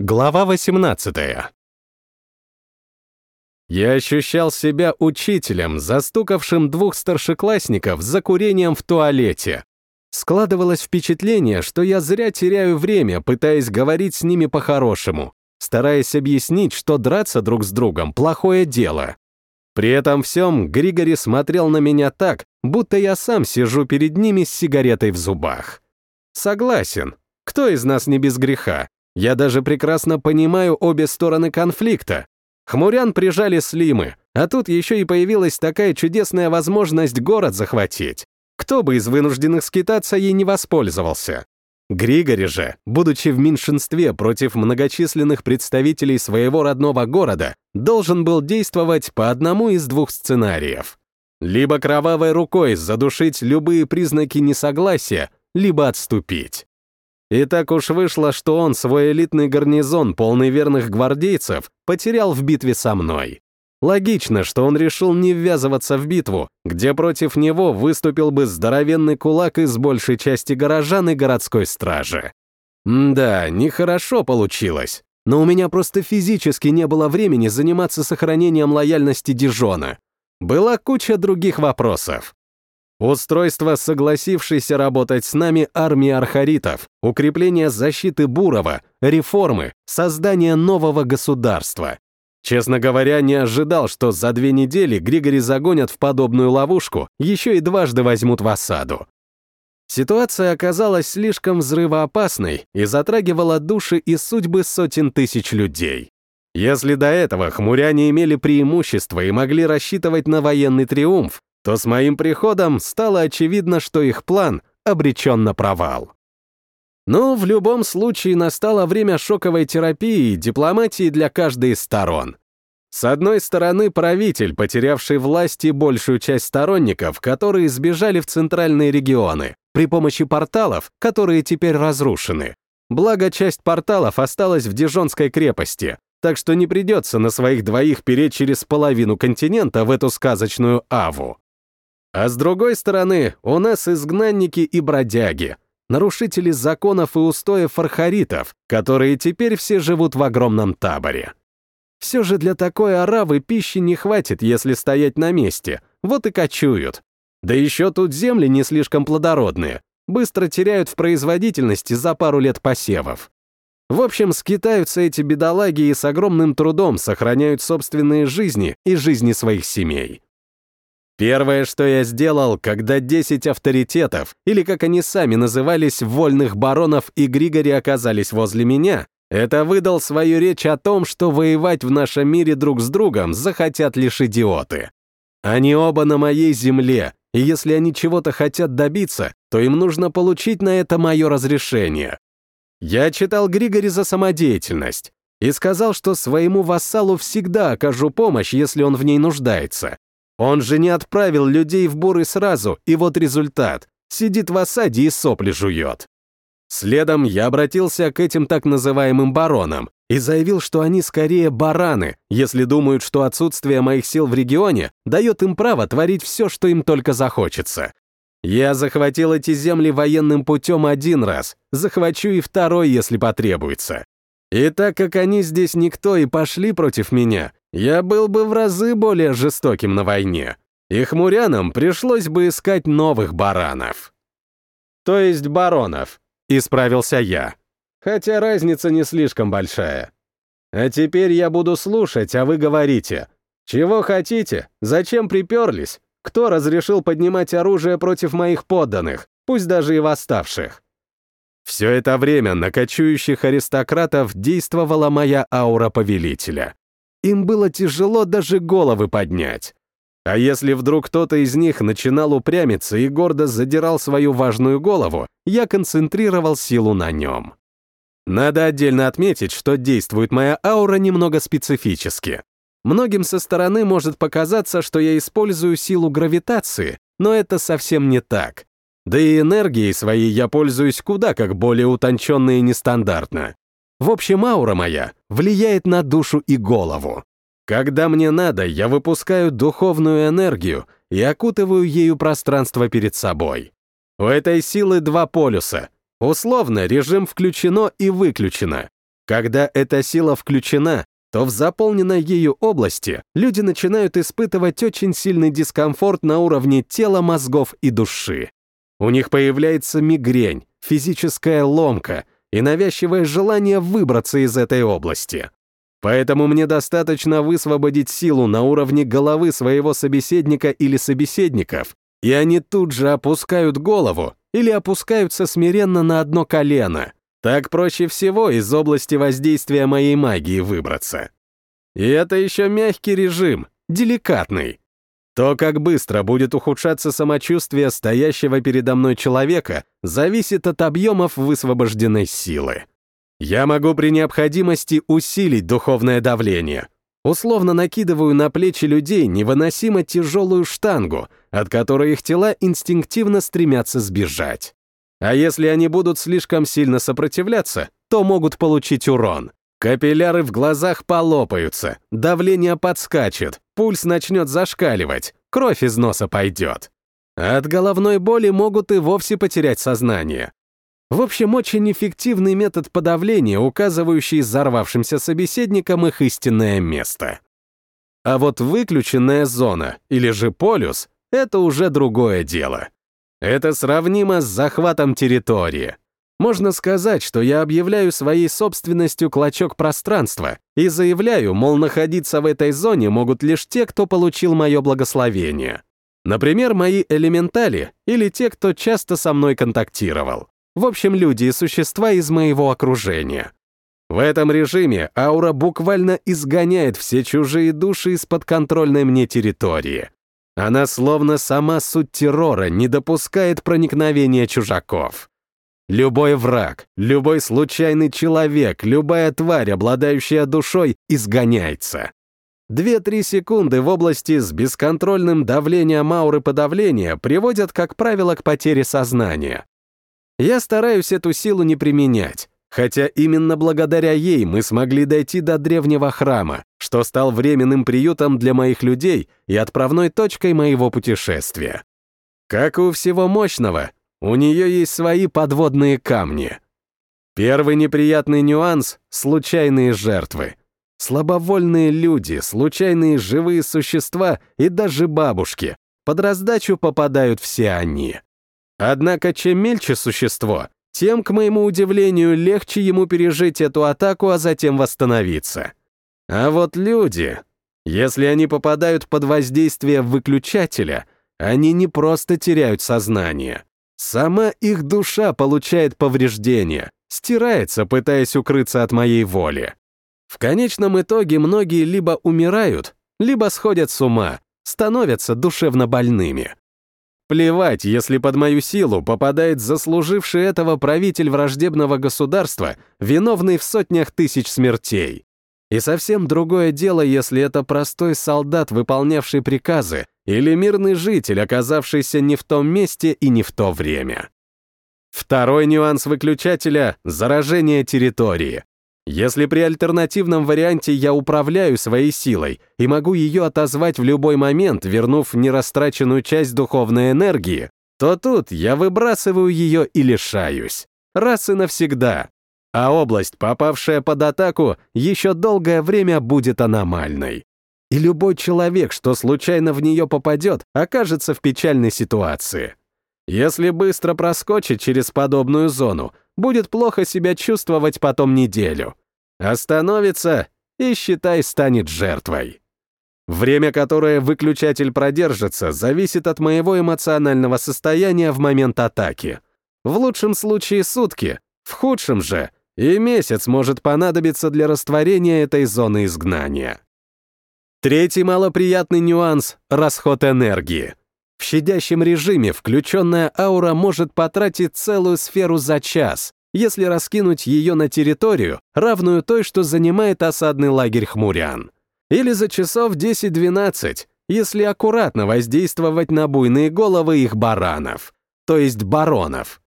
Глава 18 Я ощущал себя учителем, застукавшим двух старшеклассников за курением в туалете. Складывалось впечатление, что я зря теряю время, пытаясь говорить с ними по-хорошему, стараясь объяснить, что драться друг с другом — плохое дело. При этом всем Григори смотрел на меня так, будто я сам сижу перед ними с сигаретой в зубах. Согласен, кто из нас не без греха? Я даже прекрасно понимаю обе стороны конфликта. Хмурян прижали Слимы, а тут еще и появилась такая чудесная возможность город захватить. Кто бы из вынужденных скитаться ей не воспользовался? Григори же, будучи в меньшинстве против многочисленных представителей своего родного города, должен был действовать по одному из двух сценариев. Либо кровавой рукой задушить любые признаки несогласия, либо отступить. И так уж вышло, что он свой элитный гарнизон, полный верных гвардейцев, потерял в битве со мной. Логично, что он решил не ввязываться в битву, где против него выступил бы здоровенный кулак из большей части горожан и городской стражи. М да, нехорошо получилось, но у меня просто физически не было времени заниматься сохранением лояльности Дижона. Была куча других вопросов. Устройство согласившейся работать с нами армии архаритов, укрепление защиты Бурова, реформы, создание нового государства. Честно говоря, не ожидал, что за две недели Григори загонят в подобную ловушку, еще и дважды возьмут в осаду. Ситуация оказалась слишком взрывоопасной и затрагивала души и судьбы сотен тысяч людей. Если до этого хмуряне имели преимущество и могли рассчитывать на военный триумф, то с моим приходом стало очевидно, что их план обречен на провал. Но в любом случае настало время шоковой терапии и дипломатии для каждой из сторон. С одной стороны, правитель, потерявший власть и большую часть сторонников, которые сбежали в центральные регионы, при помощи порталов, которые теперь разрушены. Благо, часть порталов осталась в Дижонской крепости, так что не придется на своих двоих переть через половину континента в эту сказочную Аву. А с другой стороны, у нас изгнанники и бродяги, нарушители законов и устоев фархаритов, которые теперь все живут в огромном таборе. Все же для такой оравы пищи не хватит, если стоять на месте, вот и кочуют. Да еще тут земли не слишком плодородные, быстро теряют в производительности за пару лет посевов. В общем, скитаются эти бедолаги и с огромным трудом сохраняют собственные жизни и жизни своих семей. Первое, что я сделал, когда 10 авторитетов, или как они сами назывались, вольных баронов и Григори оказались возле меня, это выдал свою речь о том, что воевать в нашем мире друг с другом захотят лишь идиоты. Они оба на моей земле, и если они чего-то хотят добиться, то им нужно получить на это мое разрешение. Я читал Григори за самодеятельность и сказал, что своему вассалу всегда окажу помощь, если он в ней нуждается, он же не отправил людей в буры сразу, и вот результат. Сидит в осаде и сопли жует. Следом я обратился к этим так называемым баронам и заявил, что они скорее бараны, если думают, что отсутствие моих сил в регионе дает им право творить все, что им только захочется. Я захватил эти земли военным путем один раз, захвачу и второй, если потребуется. И так как они здесь никто и пошли против меня, я был бы в разы более жестоким на войне, и хмурянам пришлось бы искать новых баранов. То есть баронов, исправился я. Хотя разница не слишком большая. А теперь я буду слушать, а вы говорите. Чего хотите? Зачем приперлись? Кто разрешил поднимать оружие против моих подданных, пусть даже и восставших? Все это время на кочующих аристократов действовала моя аура повелителя. Им было тяжело даже головы поднять. А если вдруг кто-то из них начинал упрямиться и гордо задирал свою важную голову, я концентрировал силу на нем. Надо отдельно отметить, что действует моя аура немного специфически. Многим со стороны может показаться, что я использую силу гравитации, но это совсем не так. Да и энергией своей я пользуюсь куда как более утонченно и нестандартно. В общем, аура моя влияет на душу и голову. Когда мне надо, я выпускаю духовную энергию и окутываю ею пространство перед собой. У этой силы два полюса. Условно, режим включено и выключено. Когда эта сила включена, то в заполненной ею области люди начинают испытывать очень сильный дискомфорт на уровне тела, мозгов и души. У них появляется мигрень, физическая ломка и навязчивое желание выбраться из этой области. Поэтому мне достаточно высвободить силу на уровне головы своего собеседника или собеседников, и они тут же опускают голову или опускаются смиренно на одно колено. Так проще всего из области воздействия моей магии выбраться. И это еще мягкий режим, деликатный. То, как быстро будет ухудшаться самочувствие стоящего передо мной человека, зависит от объемов высвобожденной силы. Я могу при необходимости усилить духовное давление. Условно накидываю на плечи людей невыносимо тяжелую штангу, от которой их тела инстинктивно стремятся сбежать. А если они будут слишком сильно сопротивляться, то могут получить урон. Капилляры в глазах полопаются, давление подскачет, пульс начнет зашкаливать, кровь из носа пойдет. От головной боли могут и вовсе потерять сознание. В общем, очень эффективный метод подавления, указывающий взорвавшимся собеседникам их истинное место. А вот выключенная зона, или же полюс, это уже другое дело. Это сравнимо с захватом территории. Можно сказать, что я объявляю своей собственностью клочок пространства и заявляю, мол, находиться в этой зоне могут лишь те, кто получил мое благословение. Например, мои элементали или те, кто часто со мной контактировал. В общем, люди и существа из моего окружения. В этом режиме аура буквально изгоняет все чужие души из подконтрольной мне территории. Она словно сама суть террора не допускает проникновения чужаков. Любой враг, любой случайный человек, любая тварь, обладающая душой, изгоняется. Две-три секунды в области с бесконтрольным давлением ауры подавления приводят, как правило, к потере сознания. Я стараюсь эту силу не применять, хотя именно благодаря ей мы смогли дойти до древнего храма, что стал временным приютом для моих людей и отправной точкой моего путешествия. Как и у всего мощного, у нее есть свои подводные камни. Первый неприятный нюанс — случайные жертвы. Слабовольные люди, случайные живые существа и даже бабушки. Под раздачу попадают все они. Однако чем мельче существо, тем, к моему удивлению, легче ему пережить эту атаку, а затем восстановиться. А вот люди, если они попадают под воздействие выключателя, они не просто теряют сознание. Сама их душа получает повреждения, стирается, пытаясь укрыться от моей воли. В конечном итоге многие либо умирают, либо сходят с ума, становятся душевно больными. Плевать, если под мою силу попадает заслуживший этого правитель враждебного государства, виновный в сотнях тысяч смертей. И совсем другое дело, если это простой солдат, выполнявший приказы, или мирный житель, оказавшийся не в том месте и не в то время. Второй нюанс выключателя — заражение территории. Если при альтернативном варианте я управляю своей силой и могу ее отозвать в любой момент, вернув нерастраченную часть духовной энергии, то тут я выбрасываю ее и лишаюсь. Раз и навсегда. А область, попавшая под атаку, еще долгое время будет аномальной. И любой человек, что случайно в нее попадет, окажется в печальной ситуации. Если быстро проскочить через подобную зону, будет плохо себя чувствовать потом неделю. Остановится и, считай, станет жертвой. Время, которое выключатель продержится, зависит от моего эмоционального состояния в момент атаки. В лучшем случае сутки, в худшем же и месяц может понадобиться для растворения этой зоны изгнания. Третий малоприятный нюанс — расход энергии. В щадящем режиме включенная аура может потратить целую сферу за час, если раскинуть ее на территорию, равную той, что занимает осадный лагерь хмурян. Или за часов 10-12, если аккуратно воздействовать на буйные головы их баранов, то есть баронов.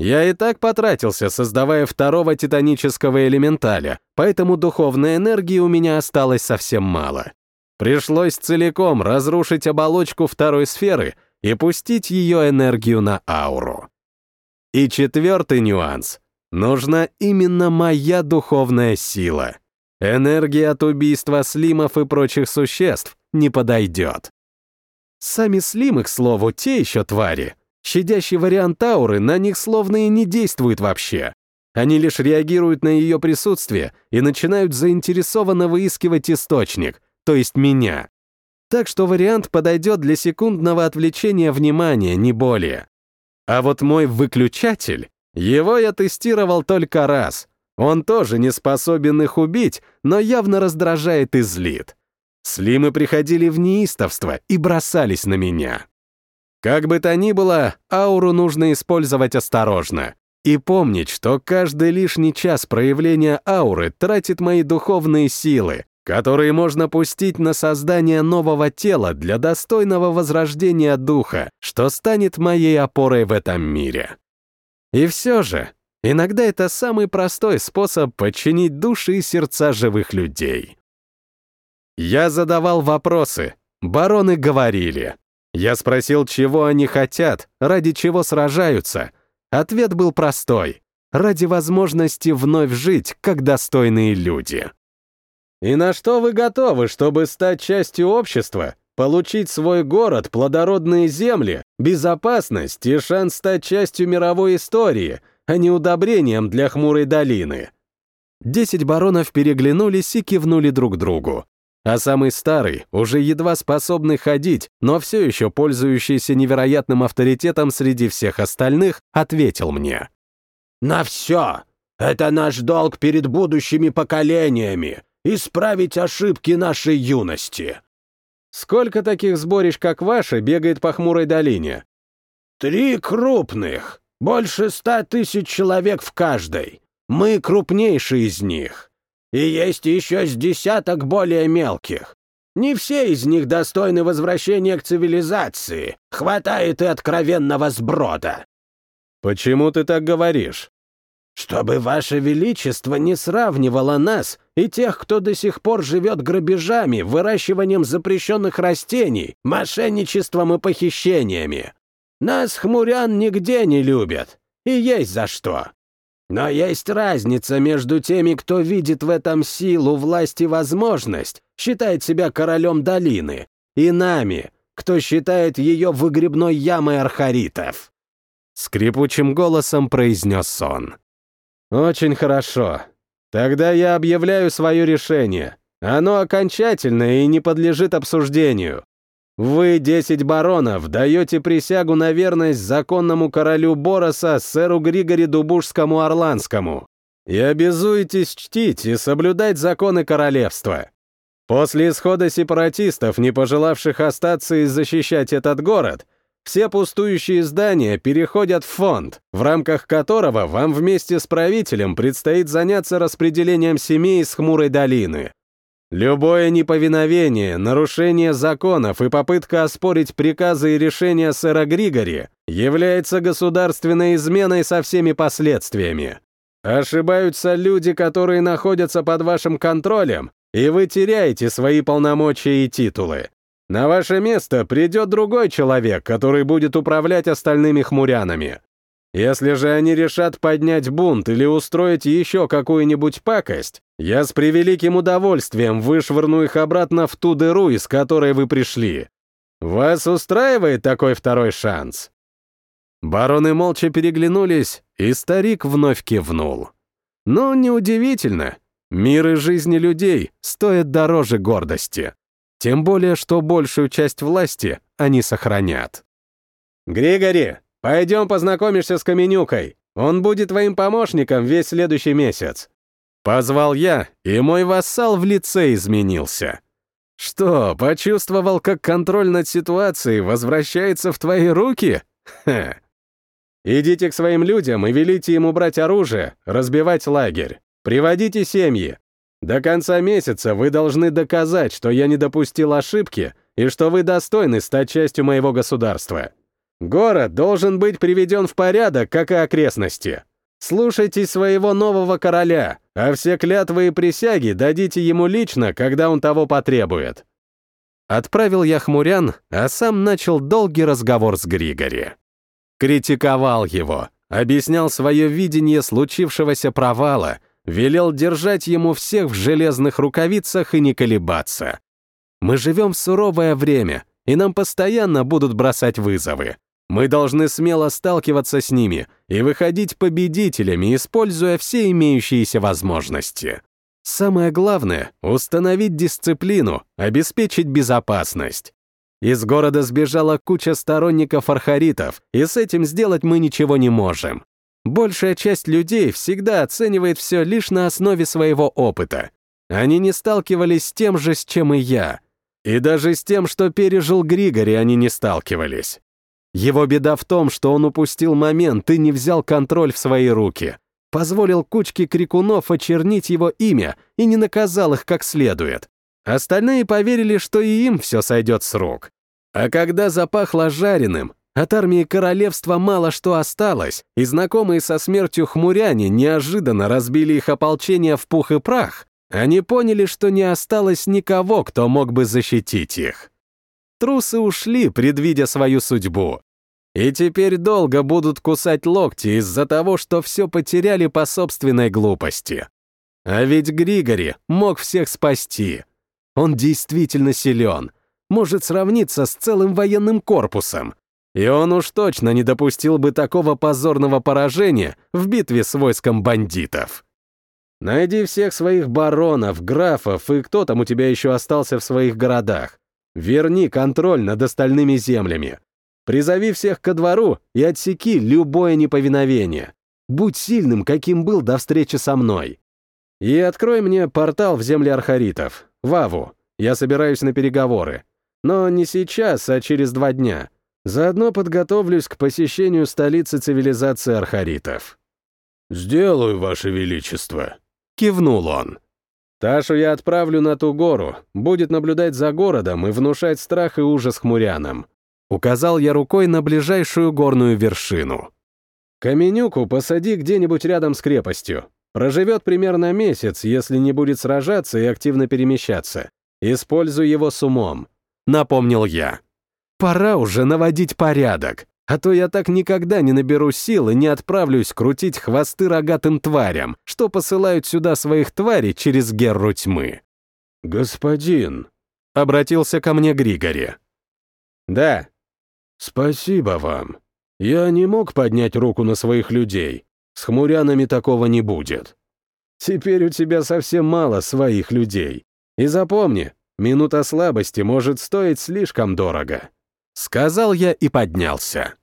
Я и так потратился, создавая второго титанического элементаля, поэтому духовной энергии у меня осталось совсем мало. Пришлось целиком разрушить оболочку второй сферы и пустить ее энергию на ауру. И четвертый нюанс. Нужна именно моя духовная сила. Энергия от убийства слимов и прочих существ не подойдет. Сами слимы, к слову, те еще твари. Щадящий вариант ауры на них словно и не действует вообще. Они лишь реагируют на ее присутствие и начинают заинтересованно выискивать источник, то есть меня. Так что вариант подойдет для секундного отвлечения внимания, не более. А вот мой выключатель, его я тестировал только раз. Он тоже не способен их убить, но явно раздражает и злит. Слимы приходили в неистовство и бросались на меня. Как бы то ни было, ауру нужно использовать осторожно. И помнить, что каждый лишний час проявления ауры тратит мои духовные силы, которые можно пустить на создание нового тела для достойного возрождения духа, что станет моей опорой в этом мире. И все же, иногда это самый простой способ подчинить души и сердца живых людей. Я задавал вопросы, бароны говорили. Я спросил, чего они хотят, ради чего сражаются. Ответ был простой — ради возможности вновь жить, как достойные люди. И на что вы готовы, чтобы стать частью общества, получить свой город, плодородные земли, безопасность и шанс стать частью мировой истории, а не удобрением для хмурой долины? Десять баронов переглянулись и кивнули друг другу а самый старый, уже едва способный ходить, но все еще пользующийся невероятным авторитетом среди всех остальных, ответил мне. «На все! Это наш долг перед будущими поколениями! Исправить ошибки нашей юности!» «Сколько таких сборищ, как ваше, бегает по хмурой долине?» «Три крупных! Больше ста тысяч человек в каждой! Мы крупнейшие из них!» И есть еще с десяток более мелких. Не все из них достойны возвращения к цивилизации. Хватает и откровенного сброда. Почему ты так говоришь? Чтобы Ваше Величество не сравнивало нас и тех, кто до сих пор живет грабежами, выращиванием запрещенных растений, мошенничеством и похищениями. Нас, хмурян, нигде не любят. И есть за что. Но есть разница между теми, кто видит в этом силу, власть и возможность, считает себя королем долины, и нами, кто считает ее выгребной ямой архаритов. Скрипучим голосом произнес он. «Очень хорошо. Тогда я объявляю свое решение. Оно окончательное и не подлежит обсуждению. Вы, десять баронов, даете присягу на верность законному королю Бороса, сэру Григори Дубушскому Орландскому, и обязуетесь чтить и соблюдать законы королевства. После исхода сепаратистов, не пожелавших остаться и защищать этот город, все пустующие здания переходят в фонд, в рамках которого вам вместе с правителем предстоит заняться распределением семей из Хмурой долины. Любое неповиновение, нарушение законов и попытка оспорить приказы и решения сэра Григори является государственной изменой со всеми последствиями. Ошибаются люди, которые находятся под вашим контролем, и вы теряете свои полномочия и титулы. На ваше место придет другой человек, который будет управлять остальными хмурянами. Если же они решат поднять бунт или устроить еще какую-нибудь пакость, я с превеликим удовольствием вышвырну их обратно в ту дыру, из которой вы пришли. Вас устраивает такой второй шанс?» Бароны молча переглянулись, и старик вновь кивнул. «Ну, неудивительно. Мир и жизни людей стоят дороже гордости. Тем более, что большую часть власти они сохранят. «Григори, Пойдем познакомишься с Каменюкой. Он будет твоим помощником весь следующий месяц». Позвал я, и мой вассал в лице изменился. Что, почувствовал, как контроль над ситуацией возвращается в твои руки? Ха. Идите к своим людям и велите им убрать оружие, разбивать лагерь. Приводите семьи. До конца месяца вы должны доказать, что я не допустил ошибки и что вы достойны стать частью моего государства. Город должен быть приведен в порядок, как и окрестности. Слушайте своего нового короля, а все клятвы и присяги дадите ему лично, когда он того потребует». Отправил я хмурян, а сам начал долгий разговор с Григори. Критиковал его, объяснял свое видение случившегося провала, велел держать ему всех в железных рукавицах и не колебаться. Мы живем в суровое время, и нам постоянно будут бросать вызовы. Мы должны смело сталкиваться с ними и выходить победителями, используя все имеющиеся возможности. Самое главное — установить дисциплину, обеспечить безопасность. Из города сбежала куча сторонников архаритов, и с этим сделать мы ничего не можем. Большая часть людей всегда оценивает все лишь на основе своего опыта. Они не сталкивались с тем же, с чем и я. И даже с тем, что пережил Григори, они не сталкивались. Его беда в том, что он упустил момент и не взял контроль в свои руки. Позволил кучке крикунов очернить его имя и не наказал их как следует. Остальные поверили, что и им все сойдет с рук. А когда запахло жареным, от армии королевства мало что осталось, и знакомые со смертью хмуряне неожиданно разбили их ополчение в пух и прах, они поняли, что не осталось никого, кто мог бы защитить их. Трусы ушли, предвидя свою судьбу. И теперь долго будут кусать локти из-за того, что все потеряли по собственной глупости. А ведь Григори мог всех спасти. Он действительно силен, может сравниться с целым военным корпусом. И он уж точно не допустил бы такого позорного поражения в битве с войском бандитов. Найди всех своих баронов, графов и кто там у тебя еще остался в своих городах. Верни контроль над остальными землями. Призови всех ко двору и отсеки любое неповиновение. Будь сильным, каким был до встречи со мной. И открой мне портал в земли архаритов, Ваву. Я собираюсь на переговоры. Но не сейчас, а через два дня. Заодно подготовлюсь к посещению столицы цивилизации архаритов. «Сделаю, Ваше Величество», — кивнул он. Ташу я отправлю на ту гору, будет наблюдать за городом и внушать страх и ужас хмурянам. Указал я рукой на ближайшую горную вершину. Каменюку посади где-нибудь рядом с крепостью. Проживет примерно месяц, если не будет сражаться и активно перемещаться. Используй его с умом. Напомнил я. Пора уже наводить порядок, а то я так никогда не наберу сил и не отправлюсь крутить хвосты рогатым тварям, что посылают сюда своих тварей через герру тьмы. «Господин», — обратился ко мне Григори. «Да». «Спасибо вам. Я не мог поднять руку на своих людей. С хмурянами такого не будет. Теперь у тебя совсем мало своих людей. И запомни, минута слабости может стоить слишком дорого». Сказал я и поднялся.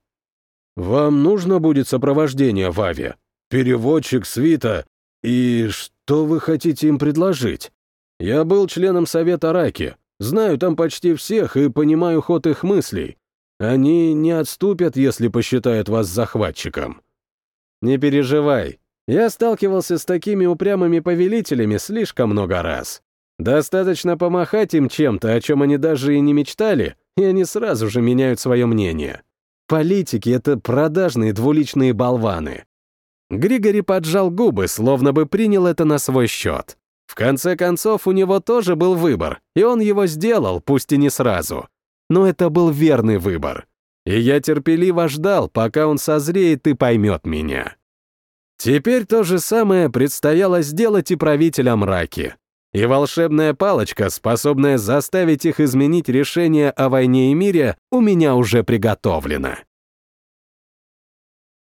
«Вам нужно будет сопровождение в Аве? Переводчик, свита? И что вы хотите им предложить? Я был членом Совета Раки, знаю там почти всех и понимаю ход их мыслей. Они не отступят, если посчитают вас захватчиком». «Не переживай, я сталкивался с такими упрямыми повелителями слишком много раз. Достаточно помахать им чем-то, о чем они даже и не мечтали, и они сразу же меняют свое мнение. Политики — это продажные двуличные болваны. Григори поджал губы, словно бы принял это на свой счет. В конце концов, у него тоже был выбор, и он его сделал, пусть и не сразу. Но это был верный выбор. И я терпеливо ждал, пока он созреет и поймет меня. Теперь то же самое предстояло сделать и правителям Раки. И волшебная палочка, способная заставить их изменить решение о войне и мире, у меня уже приготовлена.